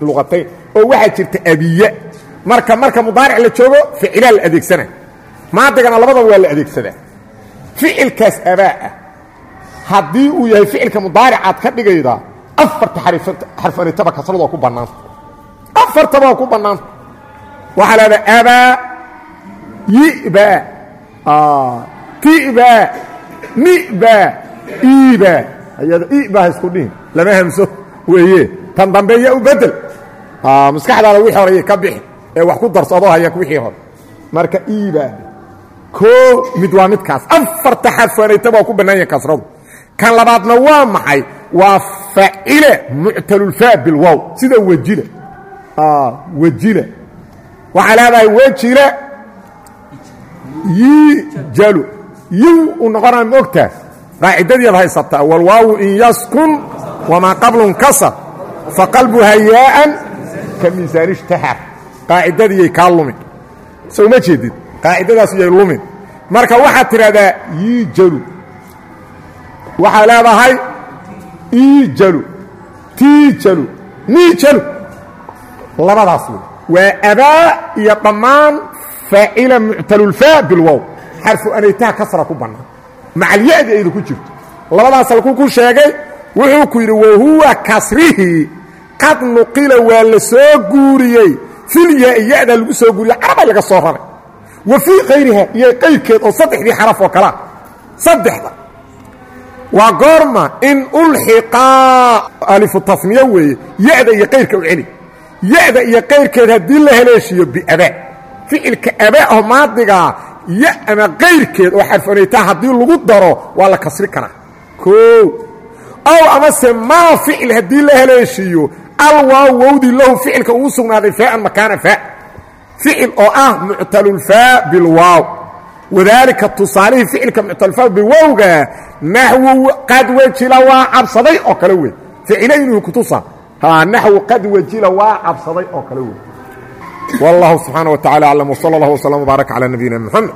luqatayn oo waxaa jirta abiya marka marka mudaaric la joogo ficilaa la adeegsana maadigana labadaba waa la adeegsadaa ficilkaas abaa ah. Haddii uu yahay ficilka mudaaricaad ka dhigayda afarta xarfanitaba kasradoo ku bannaanta afartaba waa ku bannaanta waxaa leedaha abaa yiba tiba niba iba iba ha isku dhihin. Lama hamso weeye. Tan dambe ya u bedel. Maskaxdaada wixii hore ka bixi ee wax ku darsadoo haya wixii hore. Marka iba koo mid waa midkaas afarta xarfanaytaba waa ku bannaan yahin kasradu kan labaadna waa maxay? Waa facile muctalulfaa bilwow sida wejile wejile waxaa leedahay wejile yijalu. Yiw u noqonaa ma ogtaa qaacidadiiad haysataa walwaawu in yaskun wamaa qablun kasar faqalbu hayaa'an ka miisaan ishtaxar. Qaacidadiiyay kaa lumin soo ma jeedid qaacidadaas yay lumin. Marka waxaad tidhahdaa yijalu waxaa leedahay iijalu tiijalu niijalu labadaas wey waa abaa iyo dhammaan faacila muctalulfaa bilwow xarfu anaytaha kasra ku bannaan macalya'di ayda ku jirto. Labadaas halkuu ku sheegay wuxuu ku yidhi wahuwa kasrihii qad nuqila waa la soo guuriyey. Filyaa ya-da lagu soo guuriye carabay laga soo raray wa fii kayriha iyo qayrkeed oo saddexdii xaraf oo kalea saddexda. Waa goorma in ulxiqaa alifu tasniya weeye ya-da iyo qayrka u celi. Ya-da iyo qayrkeed haddii la haleeshiiyo biabaa ficilka abaa oo maadigaa ya ama qayrkeed oo xarfanaytaa haddii lagu daro waa la kasri karaa. Koo ow amase maa ficil haddii la haleeshiiyo alwaaw wowdii lahu ficilka ugu sugnaaday faaan makaana ficil oo ah muctalulfaa bilwaaw wadaalika tusaalihii ficilka muctalulfaa bilwawga naxwu qad wejila waa cabsaday oo kale wey ficilaynuhu kutusa naxwu qad wejila waa cabsaday oo kale wey wallahu subxaana wa tacala aclam wsala allah wslam wbaarak calaa nabiyina moxamed